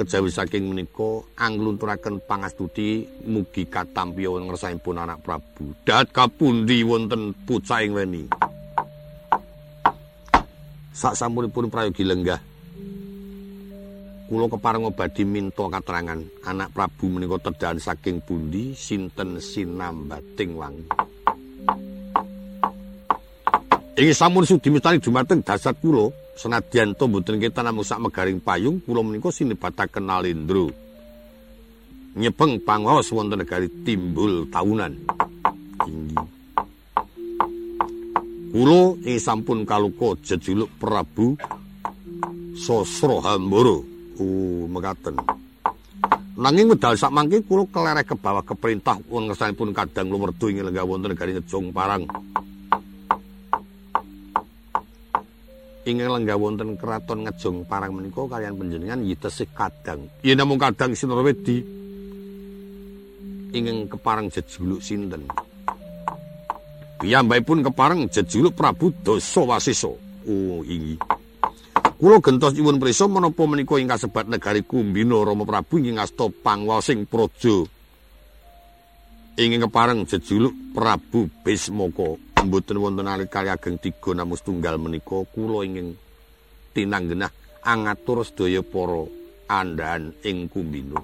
kejawi saking menika anglunturaken pangastuti mugi katampi wonten ngersanipun anak Prabu. Dat kapundi wonten pucaing weni. Sak sampunipun prayogi lenggah. Kula kepareng badhe minta katerangan anak Prabu menika tedhan saking pundi sinten sinambating wangi. Ing sampun sudi mistani dumateng dasar kula senadyan to mboten kita namung sak megaring payung kula menika sinebataken Nalendra. Nyepeng pangaos wonten negari timbul taunan. Tinggi. Kula ing sampun kaluka jejuluk Prabu Sosro Hambara. Oh, mekaten. Nanging medal sak mangke kula kelereh ke bawah keperintah wong ngersanipun kadang lumerdu ing lenggah wonten negari Ngejong Parang. Ingin lenggah wonten keraton ngejong parang menika kalian panjenengan yitesih kadang. Yen namung kadang sinarwedi ingin keparang jejuluk sinten? Piyambakipun keparang jejuluk Prabu Dasa Wasisa oh ingi kula gentos nyuwun prisa menapa menika ing kasebat negari Kumbina Rama Prabu ingkang asta pangwaosing praja. Ingin keparang jejuluk Prabu Bismaka mboten wonten alikali ageng tiga namus tunggal menika kula ingin tinanggenah angatur sedaya para andhan ing kumbino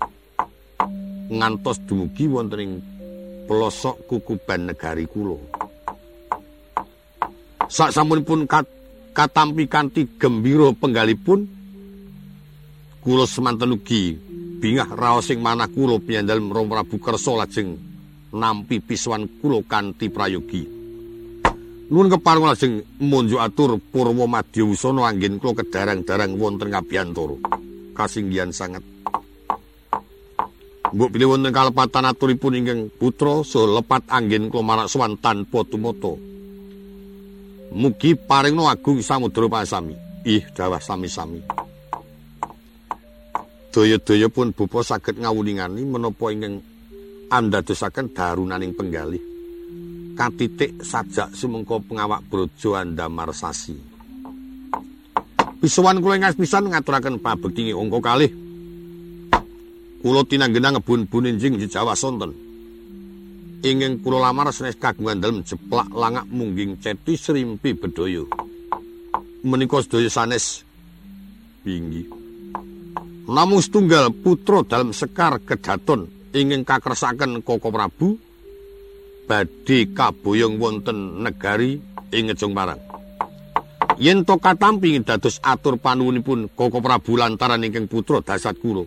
ngantos dumugi wonten ing pelosok kukuban negari kula. Sak sampunipun kat, katampi kanthi gembira penggalipun kula semanten ugi bingah raos sing manah kula piyandal Rama Prabu Kersa lajeng nampi piswan kula kanthi prayogi Nuwun kepareng lajeng munjuk atur Purwa Madya Wusana anggen kula kedarang-darang wonten Kabiyantara. Kasinggihan sanget. Mbok pilih wonten kalepatan aturipun ingkang putra so lepat anggen kula marak sowan tanpa tumata. Mugi paringno agung samudra pasami. Ih dawah sami-sami. Daya-daya pun bupa saged ngawuningani menapa ingkang andadosaken darunaning penggalih. Katitik sajak sumengko pengawak brojo andamar sasi. Pisuwan kula ingas pisan ngaturaken pabekti angka kalih. Kula tinanggena ngebun-bun enjing di Jawa sonten. Ingin kula lamar senes kagungan dalem jeplak langak mungging ceti serimpi bedoyo. Menika sedaya sanes pinggi. Namun setunggal putra dalam sekar kedaton ingin kakresaken Koko Prabu badhe kaboyong wonten negari ing Ngejong Parang. Yen to katampi dados atur panuwunipun Koko Prabu lantaran ingkang putra dasat kula.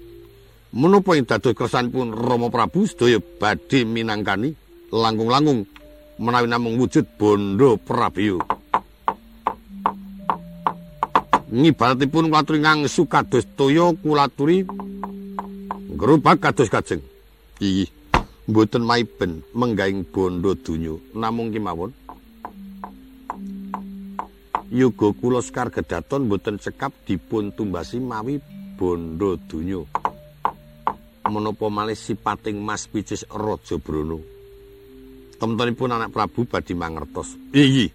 Menapa ing dados kersanipun Rama Prabu sedaya badhe minangkani langkung-langkung menawi namung wujud bondo Prabu. Ngibaratipun kulaturi ngangsu kados toya kulaturi ngrubak kados kajeng. Iyi. Mboten maiben menggaing bondo donya namung kemawon. Yoga kula sekar gedaton mboten cekap dipun tumbasi mawi bondo donya menapa malih sipating Mas Picis Raja Brana temtunipun anak Prabu badhe mangertos. Iki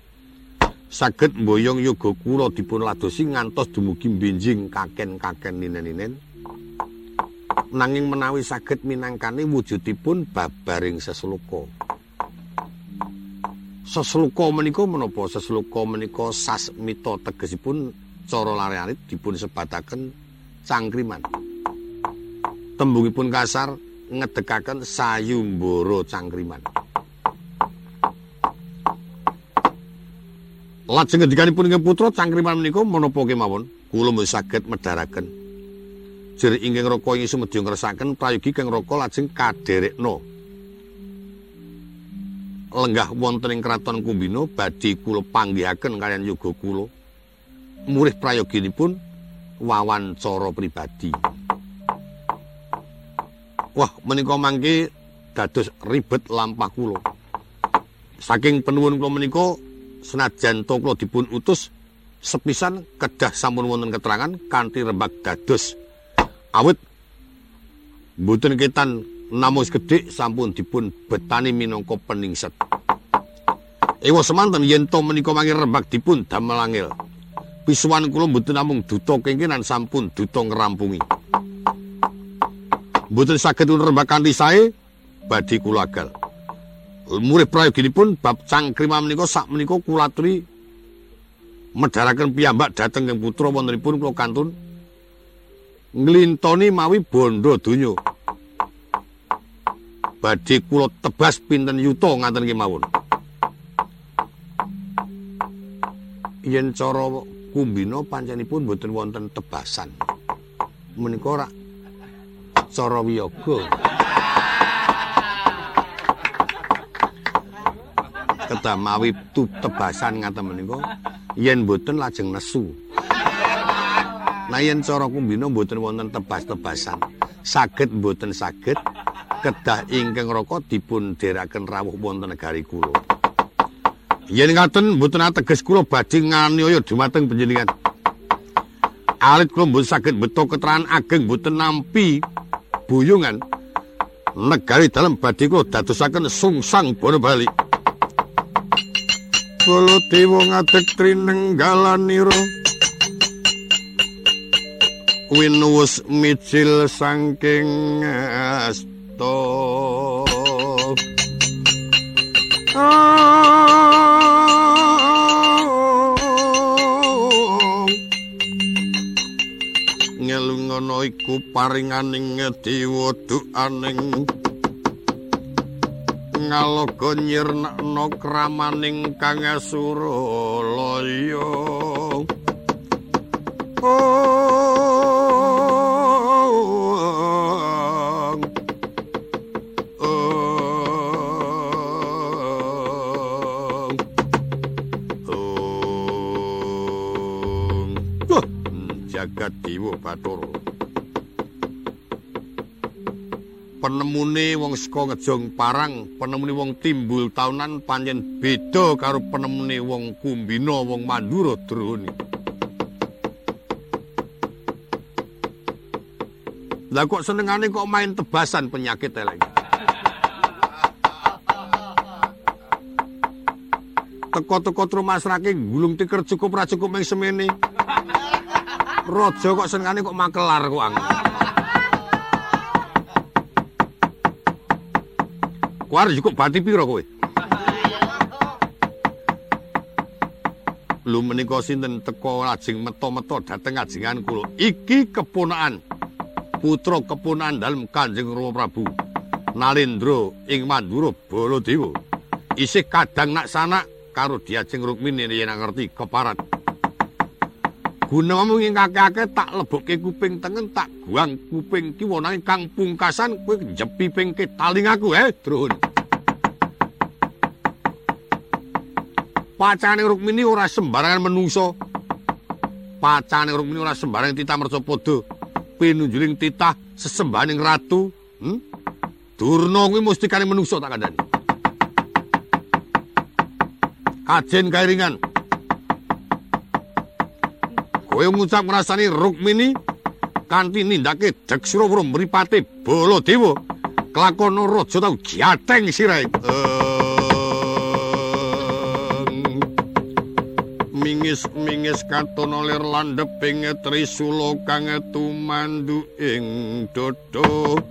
saged mboyong yoga kula dipun ladosi ngantos dumugi benjing kaken-kaken ninen-ninen nanging menawi saged minangkani wujudipun babaring sesluka. Sesluka menika menapa sesluka menika sasmita tegesipun cara lare-lare dipun sebataken cangkriman. Tembungipun kasar ngedekaken sayumbara cangkriman. Lajeng ngendikanipun ing putra cangkriman menika menapa kemawon kula saged medharaken Jer ingkang raka ing sumedya ngresaken prayogi kang raka lajeng kaderekna. Lenggah wonten ing kraton Kumbina badhe kula panggihaken kalian yoga kula. Murih prayoginipun wawancara pribadi. Wah, menika mangke dados ribet lampah kula. Saking penuwun kula menika senajan to kula dipun utus sepisan kedah sampun wonten keterangan kanthi rembak dados awit. Mboten ketan namus gedhe sampun dipun betani minangka peningset. Ewa semanten yen to menika mangke rembak dipun damel pisuwan kula mboten namung duta kengkenan sampun duta ngrampungi. Mboten saged nrembak kanthi sae badhe kula agal. Murih prayoginipun bab cangkrima menika sak menika kula aturi medharaken piyambak dhateng ing putra wontenipun kula kantun nglintoni mawi bondo donya. Badhe kula tebas pinten yuta ngaten kemawon. Yen cara kumbina panjenipun boten wonten tebasan. Menika ora cara wiyaga. Kedah mawi tebasan ngaten menika yen boten lajeng nesu. Yen cara kumbina boten wonten tebas-tebasan. Saged boten saged kedah ingkang raka dipun deraken rawuh wonten negari kula. Yen ngaten mboten ateges kula badhe nganiaya dumateng panjenengan. Alit kula mboten saged beto keterangan ageng mboten nampi buyungan negari dalam badhe kula dadosaken sungsang bono bali. Kula dewa ngadeg trinenggalanira. Winuwus micil saking asta. ngelungono iku paringaning diwudukaning ngaloga nyirnakno kramaning kang suralaya jagat Bathara. Penemune wong saka ngejong parang, penemune wong timbul taunan panjen beda karo penemune wong kumbina wong Mandura drone. Lah kok senengane kok main tebasan penyakit elek. Teko-teko trumas rake gulung tikar cukup ra cukup meng semene. Raja kok senengane kok makelar kok ang. Kuar cukup bati pira kowe? Lu menika sinten teko lajeng meto-meto dhateng ajengan kula. Iki keponakan putra keponakan dalem Kanjeng Rama Prabu. Nalendra ing Mandura Baladewa. Isih kadang nak sanak karo Diajeng Rukmini yen ngerti keparat. Gunamu ing kakek-kakek tak lebokke kuping tengen tak guang kuping kiwa nanging kang pungkasan kowe jepi pingke taling aku eh drun. Pacane Rukmini ora sembarangan menungso. Pacane Rukmini ora sembarangan titah mercapada. Pinunjuling titah sesembahaning ratu. Hmm? Durna kuwi mustikane menungso tak kandhani. Kajen kairingan. Kowe ngucap ngrasani Rukmini kanthi nindake Deksrawara mripate Baladewa kelakon raja tau jateng sirahe mingis mingis katono lir landheping trisula kang tumandu ing dodo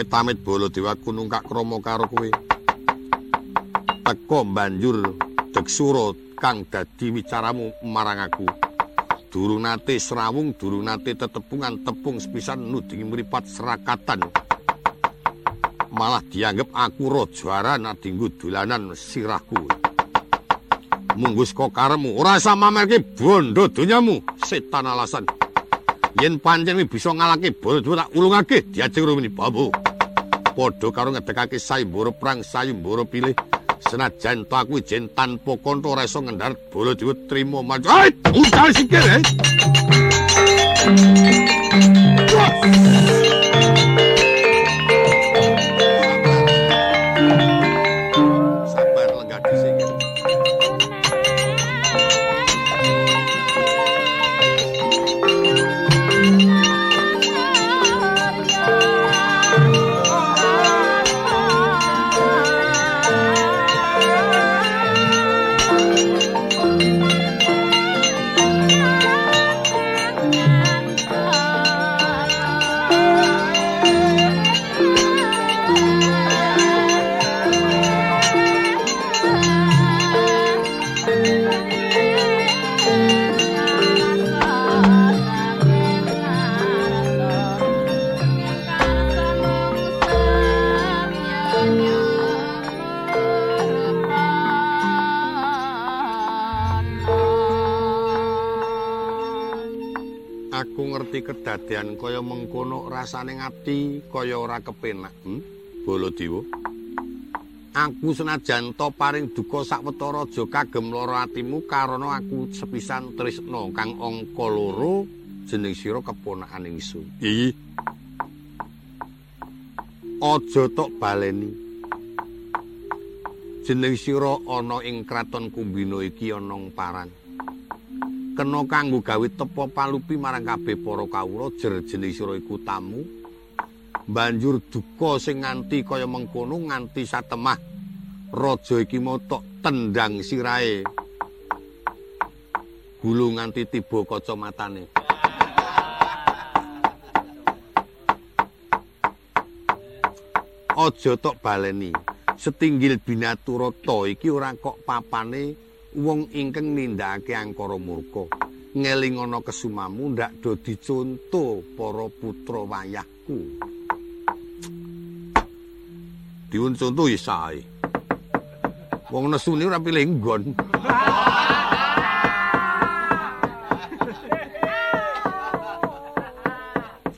amit-amit Baladewa kunungkak krama karo kowe. Teko banjur deksura kang dadi wicaramu marang aku. Durung nate srawung, durung nate tetepungan tepung sepisan nudingi mripat serakatan. Malah dianggap aku raja nadinggo dolanan sirahku. Munggus ora sama mamerke bondo donyamu setan alasan. yen pancen bisa ngalake Baladewa tak ulungake diajeng rumini babu. Padha karo ngedekake sayembara perang sayembara pilih senajan to aku jen tanpa kanca ora iso ngendhar Baladewa trima maju. Ai, utal sikil eh. Nganti kedadean kaya mengkono rasane ngati kaya ora kepenak. Hmm? Baladewa. Aku senajan to paring duka sawetara aja kagem lara atimu karana aku sepisan tresna kang angka loro jeneng sira keponakan ingsun. Iya. Aja tok baleni. Jeneng sira ana ing kraton Kumbina iki ana paran. Kena kanggo gawe tepa palupi marang kabeh para kawula jer jeneng sira iku tamu. Banjur duka sing nganti kaya mengkono nganti satemah. Raja iki mau tok tendang sirahe. Gulu nganti tiba kacamatane. Aja tok baleni. Setinggil binaturata iki ora kok papane wong ingkang nindakake angkara murka ngeling ana kesumamu ndak do diconto para putra wayahku diun conto ya sae Wong nesu ni ora pilih nggon.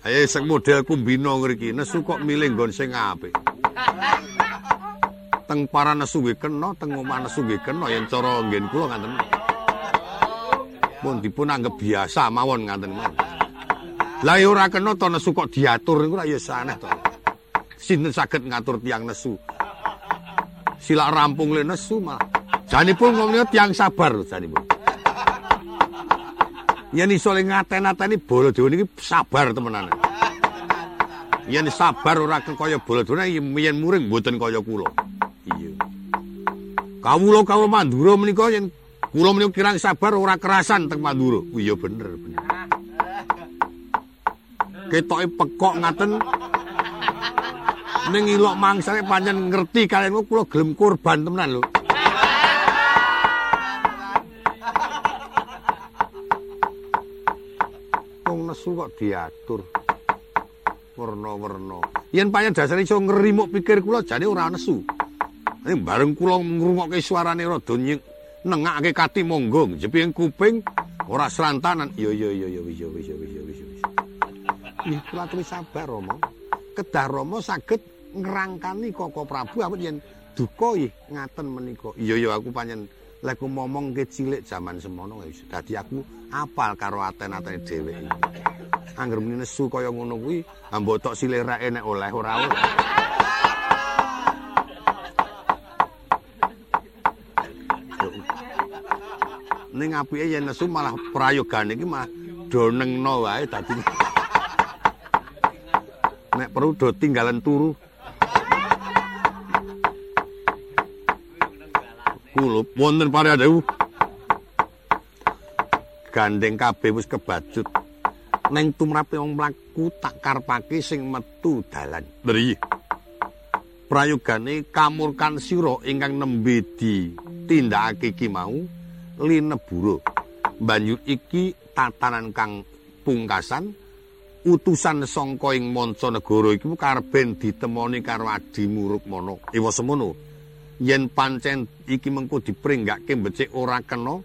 Ayo sing model kumbina ngriki nesu kok milih nggon sing apik. Teng para nesu nggih kena, teng omah nesu nggih kena yen cara nggen kula ngaten. Pun dipun anggap biasa mawon ngaten mawon. Lah ya ora kena to nesu kok diatur niku ora ya saneh to. Sinten saged ngatur tiang nesu? silak rampung le nesu malah. Janipun ngomongnya tiang sabar janipun. Yen iso le ngaten-ateni Baladewa niki sabar temenan. Yen sabar ora kaya Baladewa yen muring mboten kaya kula. Iya. Kawula kawula Mandura menika yen kula menika kirang sabar ora kerasan teng Mandura. Oh, iya bener bener. Ketoke pekok ngaten ning ilok mangsane pancen ngerti kalian kula gelem kurban temenan lho. Wong nesu kok diatur. Werna-werna. Yen pancen dasar iso ngrimuk pikir kula jane ora nesu. Nek bareng kula ngrungokke suarane rada nyeng nengake kati monggo jeping kuping ora serantanan. Yo yo yo yo wis wis wis wis. Ih, kula terus sabar, Romo. Kedah Romo saged ngrangkani Koko Prabu apa yen duka ih ngaten menika. Iya ya aku panjen lek ngomong ke cilik jaman semono wis dadi aku apal karo aten-atene dheweke. Angger muni nesu kaya ngono kuwi ambotok silirake nek oleh ora oleh. Ning apike yen nesu malah prayogane iki mah do nengno wae dadi. Nek perlu do tinggalan turu. Kula wonten paradawu gandeng kabeh wis kebajut. Neng tumrape wong mlaku tak karpake sing metu dalan. Beri prayogane kamurkan sira ingkang nembe di tindakake iki mau linebura banjur iki tatanan kang pungkasan utusan sangka ing manca negara iki karben ditemoni karo Adi Murukmana ewa semono yen pancen iki mengko dipringgake becik ora kena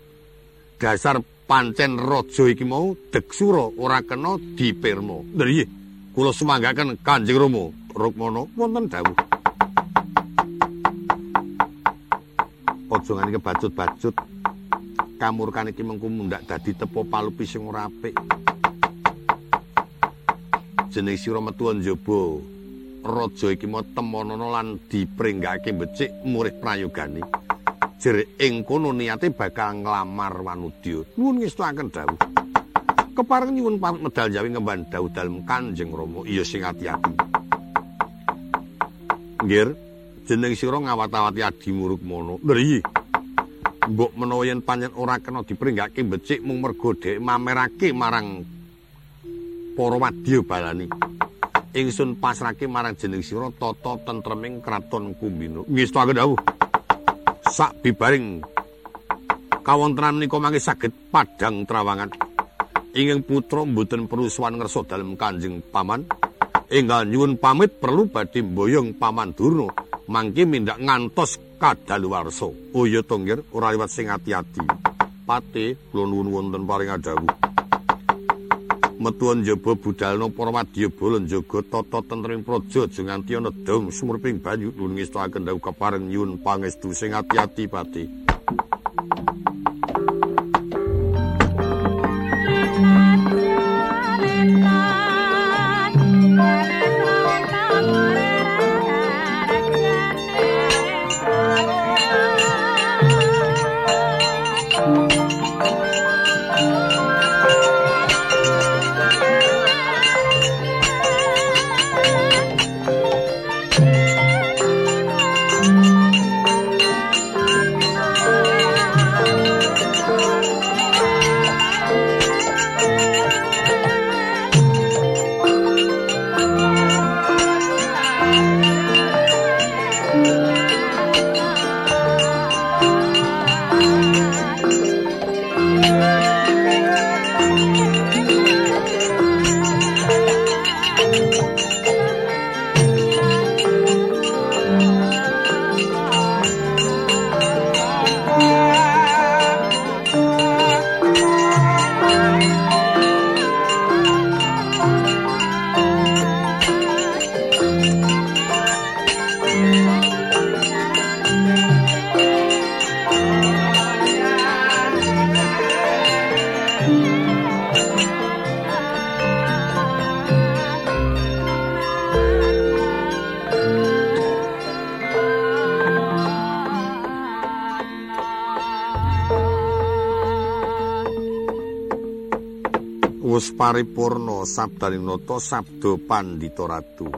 dasar pancen raja iki mau deksura ora kena dipirma. Nggih, kula sumanggaken Kanjeng Rama Rukmana wonten dawuh. Aja ngene kebacut-bacut. Kamurkan iki mengko mundak dadi tepo palupi sing ora apik. Jeneng sira metu njaba. raja iki mau temonono lan dipringgake becik murih prayogane. Jer ing kono niate bakal nglamar Wanudya. Nuwun ngestuaken dawuh. Kepareng nyuwun pamit medal jawi ngemban dawuh dalem Kanjeng Rama. Iya sing ati-ati. Nggir, jeneng sira ngawat-awati Adi Murukmana. Nggih. Mbok menawa yen pancen ora kena dipringgake becik mung mergo dhek mamerake marang para wadya balani. ingsun pasrake marang jeneng sira tata tentreming kraton Kumbina. Ngestake dawuh. Sak bibaring kawontenan menika mangke saged padhang trawangan. Inging putra mboten perlu suwan ngersa dalem Kanjeng Paman. Enggal nyuwun pamit perlu badhe mboyong Paman Durna mangke mindak ngantos kadaluwarsa. Oh iya to, ora liwat sing ati-ati. Pate kula nuwun wonten paring dawuh. metuan njaba budalna para wadyabala njaga tata tentrem praja aja nganti ana dom sumurping banyu nulungi stakaken dawuh kapareng nyuwun pangestu sing ati-ati pati paripurna sabdaninata sabda pandhita ratu.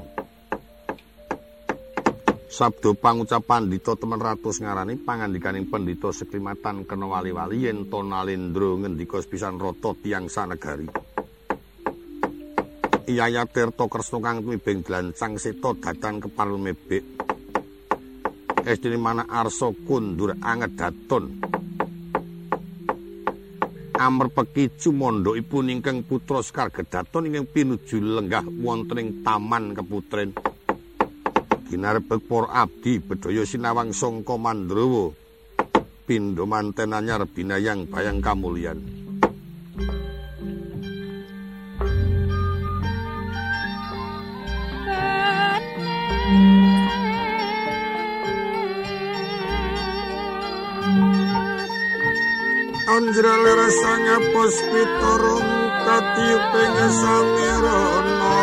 Sabda pangucap pandhita temen ratus ngarani pangandikaning pendhita seklimatan kena wali-wali yen to nalendra ngendika pisan rata tiyang sanegari. Iyaya Tirta Kresna kang tumibeng glancang seta datan keparul mebek. Estine mana arsa kundur angedaton amerpeki cumandhakipun ingkang putra Sekar Gedaton ingkang pinuju lenggah wonten ing taman keputren. Ginarebek para abdi bedhaya sinawang sangka Mandrawa. Pindha manten anyar binayang bayang kamulyan. Anjrale rasanya pos piturung katiuping samirana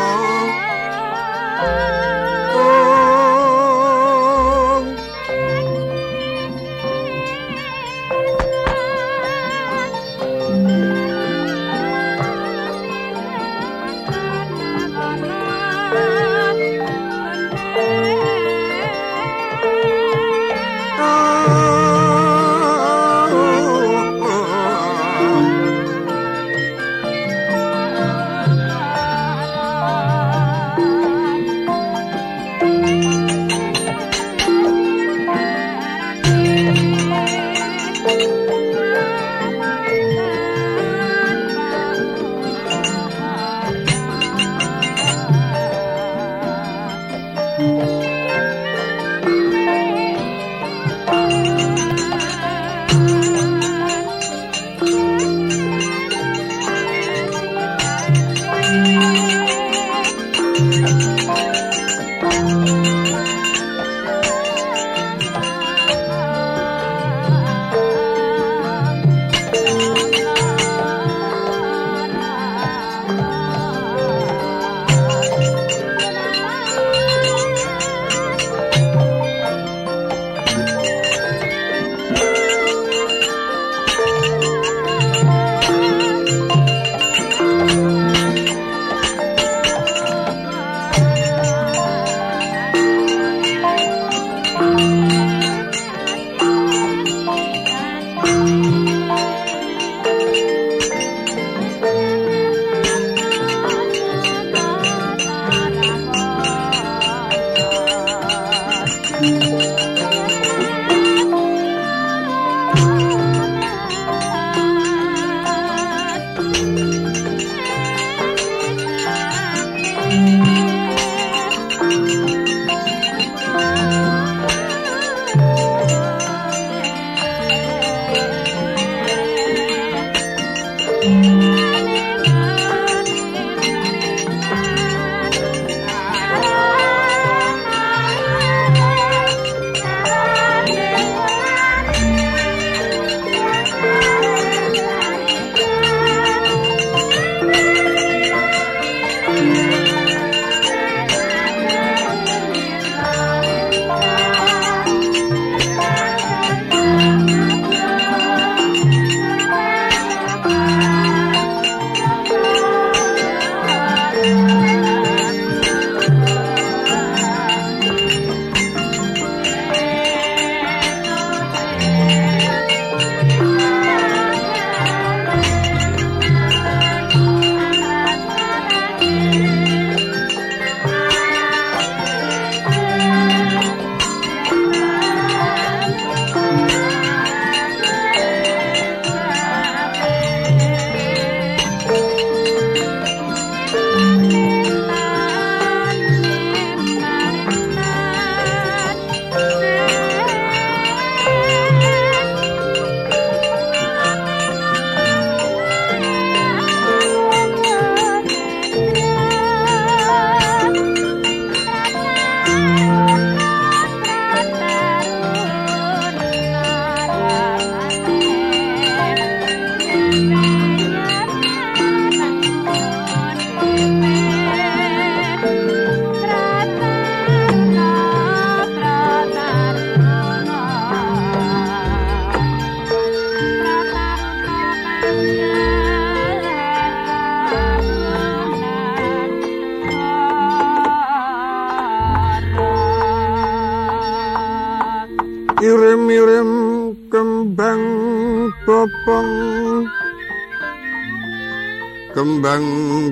kembang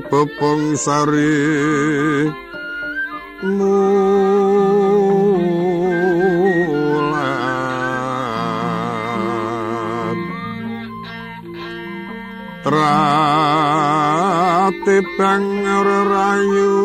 bopong sari. Mulat trate bang rayu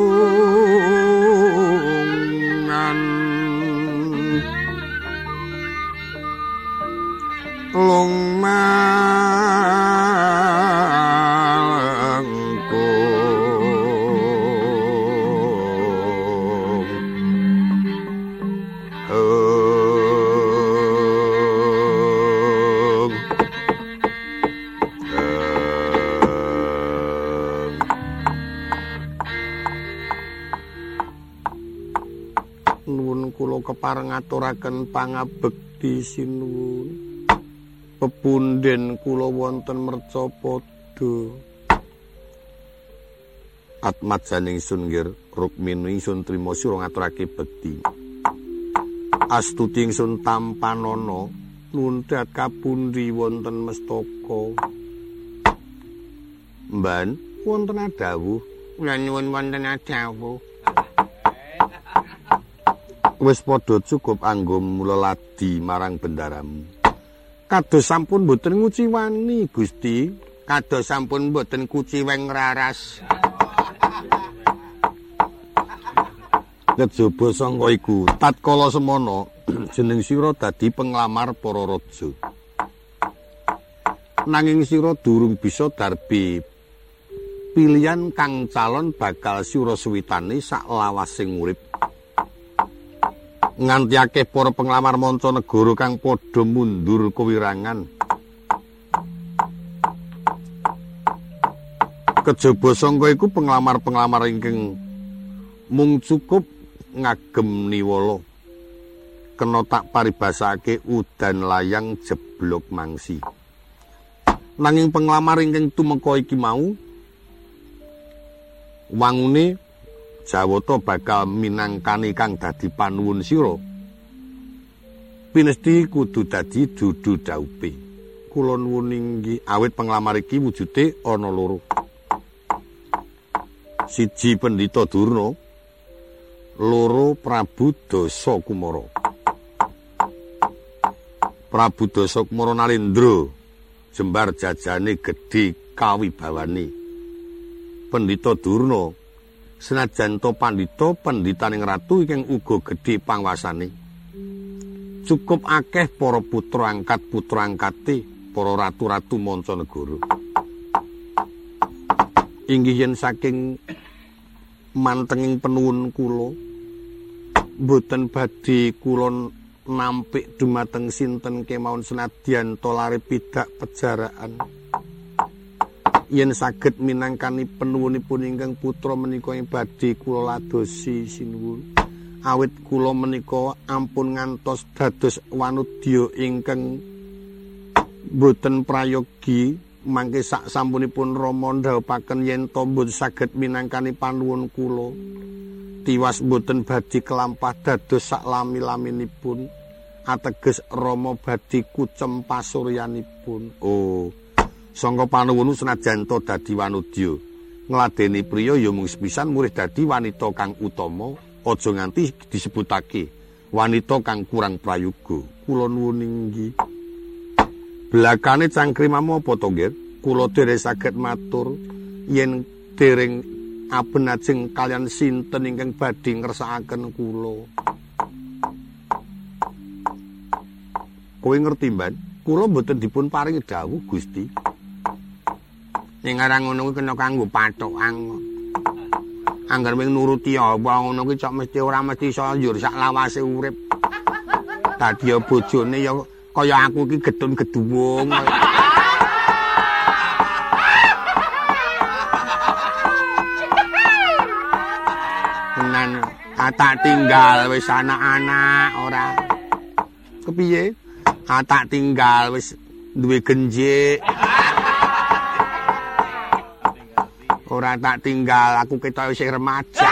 kepareng aturaken pangabekti sinuwun. Pepunden kula wonten mercapada atmat janing sun nggir rukmini sun trima sira ngaturake bekti. Astuti ingsun tampanana nundhat kapundi wonten mestaka. Mban wonten adawuh. Nyuwun wonten adawuh wis padha cukup anggo mula ladi marang bendaramu. Kados sampun mboten nguciwani Gusti. Kados sampun mboten kuciweng raras. Kejaba sangka iku tatkala semana jeneng sira dadi penglamar para raja. Nanging sira durung bisa darbi pilihan kang calon bakal sira suwitani sak lawasing urip nganti akeh para penglamar manca negara kang padha mundur kewirangan. Kejaba sangka iku penglamar-penglamar ingkang mung cukup ngagem niwala. Kena tak paribasake udan layang jeblok mangsi. Nanging penglamar ingkang tumeka iki mau wangune Jawata bakal minangkani kang dadi panuwun sira. Pinesti kudu dadi dudu daupe. Kula nuwun inggih awit penglamar iki wujude ana loro. Siji Pendhita Durna, loro Prabu Dasa Kumara. Prabu Dasa Kumara Nalendra jembar jajane gedhe kawibawane. Pendhita Durna senajan to pandhita pendhitaning ratu ingkang uga gedhe pangwasane. Cukup akeh para putra angkat putra angkate para ratu-ratu mancanegara. Inggih yen saking mantenging penuwun kula mboten badhe kula nampik dumateng sinten kemawon senadyan to lare pidak pejaraan yen saged minangkani penuwunipun ingkang putra menika ing badhe kula ladosi sinuwun. Awit kula menika ampun ngantos dados wanudya ingkang boten prayogi mangke sak sampunipun Rama ndhawuhaken yen to boten saged minangkani panuwun kula. Tiwas boten badhe kelampah dados sak lami-laminipun ateges Rama badhe kucem pasuryanipun. Oh sangka panuwun senajan to dadi wanudya. Ngladeni priya ya mung sepisan murih dadi wanita kang utama aja nganti disebutake wanita kang kurang prayoga. Kula nuwun inggih. Belakane cangkrim apa to nggih kula saged matur yen dereng abenajeng kalian sinten ingkang badhe ngersakaken kula. Kowe ngerti mbak? Kula mboten dipun paringi dawuh Gusti Ning arang ngono kuwi kena kanggo pathokan. Angger wing nuruti apa ngono kuwi cok mesti ora mesti iso njur sak lawase urip. Dadi bojone ya kaya aku iki getun geduwung. Tenan atak tinggal wis anak-anak ora. Kepiye? Atak tinggal wis duwe genjik. ora tak tinggal aku ketok isih remaja.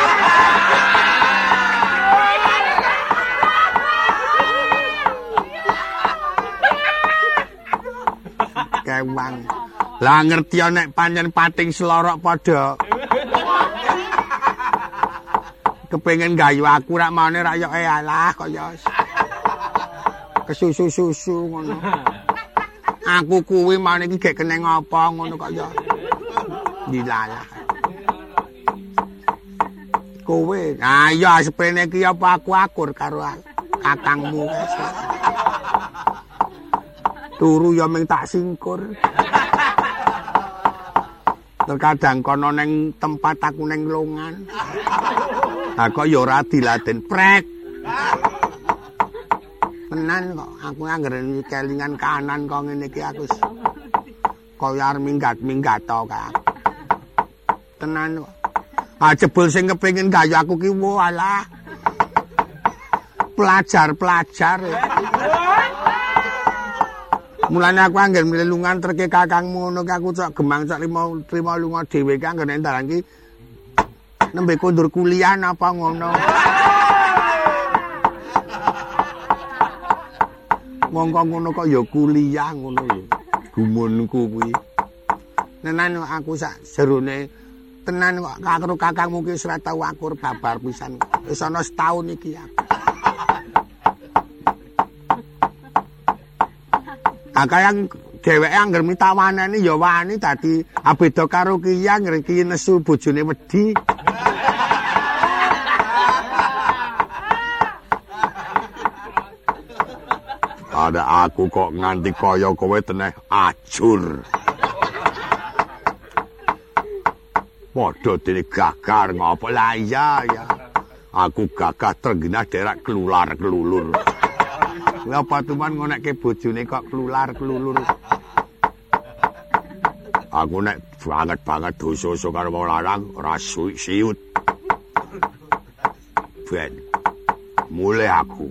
Kewang. Lah ngerti nek pancen pating selorok padha. Kepengin gayu aku rak maune rak yo alah kaya kesusu-susu ngono. Aku kuwi maune iki gek kene ngopo ngono kok dilalah. Kowe, ah iya sepene iki apa aku akur karo kakangmu. Turu ya ming tak singkur. Terkadang kono neng tempat aku neng longan. Aku ya ora diladen prek. Tenan kok aku anggere kelingan kanan kok ngene iki aku kaya arep minggat-minggat to kak. Tenan kok. Ah jebul sing kepengin gayu aku ki walah. pelajar-pelajar. Mulane aku anggen mlelungan treke kakangmu ngono ki aku cok gemang cok limo trimo lunga dhewe ki anggen nek dalan ki nembe kondur kuliah apa ngono. Mongko ngono kok ya kuliah ngono lho. Gumunku kuwi. Nenan aku sak jerone tenan kok karo kakangmu ki ora tau akur babar pisan. Wis ana setahun iki aku. Akayang dheweke angger mitawaneni ya wani dadi abeda karo kiyang ngriki nesu bojone wedi. Ada aku kok nganti kaya kowe teneh ajur. Padha dene gagar ngopo lah iya ya. Aku gagah tergenah derak kelular kelulur. Ngapa tuman ngonekke bojone kok klular-klulur. Aku nek banget-banget dosa-dosa karo wong larang ora siut. Ben. Mulai aku.